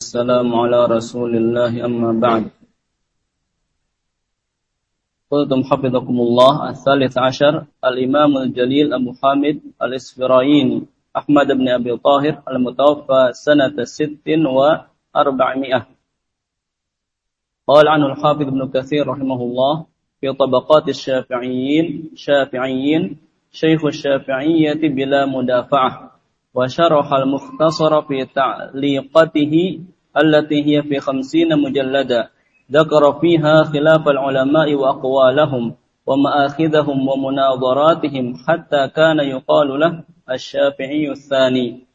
السلام على رسول الله أما بعد. قلتم حفظكم الله الثالث عشر الإمام الجليل أبو حامد الإسفرايني أحمد بن أبي طاهر المتوفى سنة ست وأربعمائة. قال عنه الحافظ ابن كثير رحمه الله في طبقات الشافعيين شافعيين شيخ الشافعية بلا مدافعة. وشرح المختصر في تعليقته التي هي في خمسين مجلدا. ذكر فيها خلاف العلماء وأقوالهم ومآخذهم ومناظراتهم حتى كان يقال له الشافعي الثاني.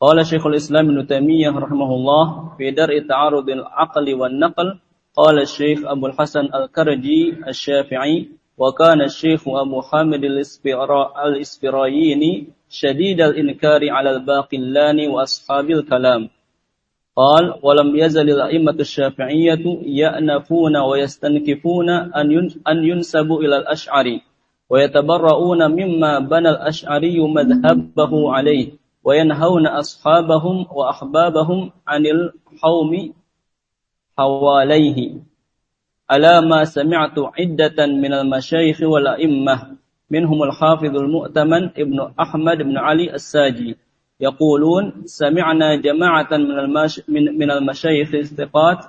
قال شيخ الإسلام ابن تيمية رحمه الله في درء تعارض العقل والنقل قال الشيخ أبو الحسن الكرجي الشافعي وكان الشيخ أبو حامد الإسفرايني شديد الإنكار على الباقلان وأصحاب الكلام. قال ولم يزل الأئمة الشافعية يأنفون ويستنكفون أن ينسبوا إلى الأشعري ويتبرؤون مما بنى الأشعري مذهبه عليه وينهون أصحابهم وأحبابهم عن الحوم حواليه. ألا ما سمعت عدة من المشايخ والأئمة منهم الحافظ المؤتمن ابن أحمد بن علي الساجي. يقولون سمعنا جماعة من, المش من, من المشايخ الثقات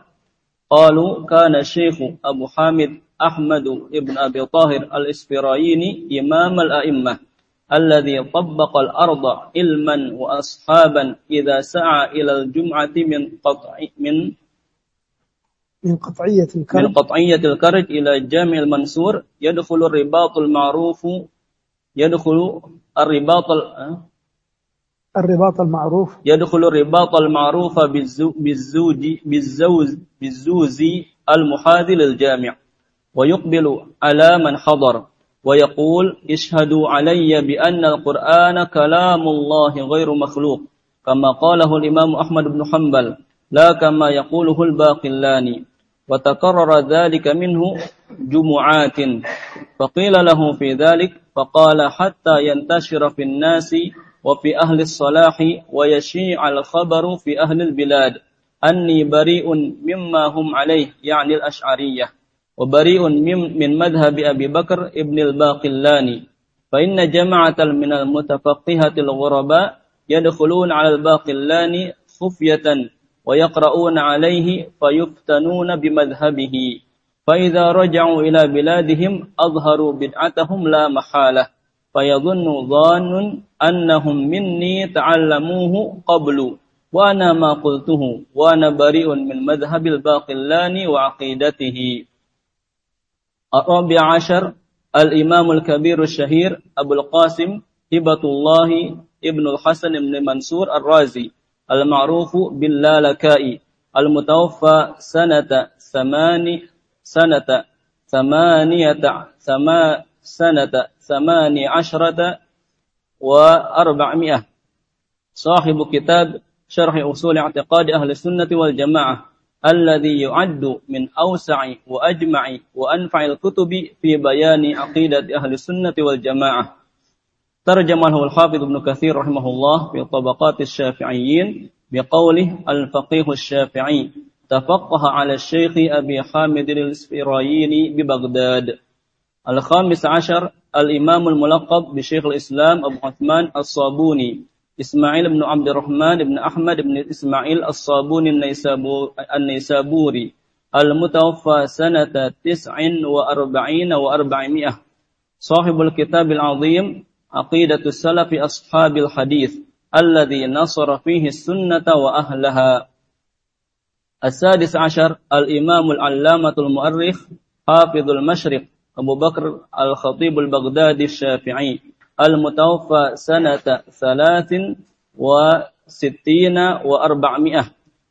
قالوا كان الشيخ أبو حامد أحمد بن أبي طاهر الإسفرايني إمام الأئمة الذي طبق الأرض علما وأصحابا إذا سعى إلى الجمعة من قطع من من قطعية الكرج من قطعية الكرج إلى الجامع المنصور يدخل الرباط المعروف يدخل الرباط الرباط المعروف. يدخل الرباط المعروف بالزوج بالزوز بالزوز المحاذي للجامع ويقبل على من حضر ويقول اشهدوا علي بأن القرآن كلام الله غير مخلوق كما قاله الإمام أحمد بن حنبل لا كما يقوله الباقلاني وتكرر ذلك منه جمعات. فقيل له في ذلك فقال حتى ينتشر في الناس وفي أهل الصلاح ويشيع الخبر في أهل البلاد أني بريء مما هم عليه يعني الأشعرية وبريء من مذهب أبي بكر ابن الباقلاني. فإن جماعة من المتفقهة الغرباء يدخلون على الباقلاني خفية ويقرؤون عليه فيفتنون بمذهبه. فإذا رجعوا إلى بلادهم أظهروا بدعتهم لا محالة. فيظن ظان أنهم مني تعلموه قبل وأنا ما قلته وأنا بريء من مذهب الباقلان وعقيدته. الرابع عشر الإمام الكبير الشهير أبو القاسم هبة الله ابن الحسن بن منصور الرازي. المعروف باللالكائي. المتوفى سنة ثمان سنة ثمانية ثما سنة ثماني عشرة وأربعمائة. صاحب كتاب شرح أصول اعتقاد أهل السنة والجماعة الذي يعد من أوسع وأجمع وأنفع الكتب في بيان عقيدة أهل السنة والجماعة. ترجمه الحافظ ابن كثير رحمه الله في طبقات الشافعيين بقوله الفقيه الشافعي تفقه على الشيخ أبي حامد الإسفرايني ببغداد. الخامس عشر الإمام الملقب بشيخ الإسلام أبو عثمان الصابوني إسماعيل بن عبد الرحمن بن أحمد بن إسماعيل الصابوني النيسابوري المتوفى سنة تسع وأربعين وأربعمائة. صاحب الكتاب العظيم عقيدة السلف أصحاب الحديث الذي نصر فيه السنة وأهلها. السادس عشر الإمام العلامة المؤرخ حافظ المشرق أبو بكر الخطيب البغدادي الشافعي المتوفى سنة ثلاث وستين وأربعمائة.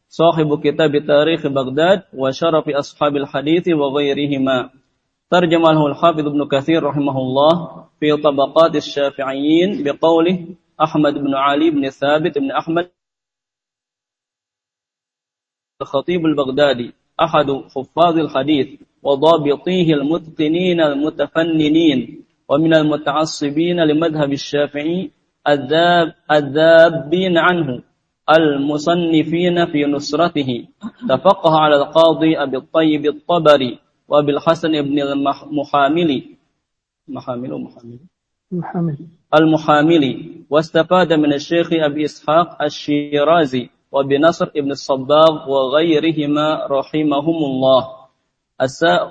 صاحب كتاب تاريخ بغداد وشرف أصحاب الحديث وغيرهما. ترجم له الحافظ ابن كثير رحمه الله في طبقات الشافعيين بقوله أحمد بن علي بن ثابت بن أحمد الخطيب البغدادي أحد حفاظ الحديث وضابطيه المتقنين المتفننين ومن المتعصبين لمذهب الشافعي الذاب الذابين عنه المصنفين في نصرته. تفقه على القاضي أبي الطيب الطبري. وأبي الحسن بن المحاملي. محامل ومحامل محامل؟ المحاملي. واستفاد من الشيخ أبي إسحاق الشيرازي وبنصر بن الصباغ وغيرهما رحمهم الله.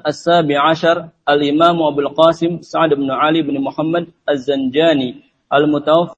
السابع عشر الإمام أبو القاسم سعد بن علي بن محمد الزنجاني المتوفى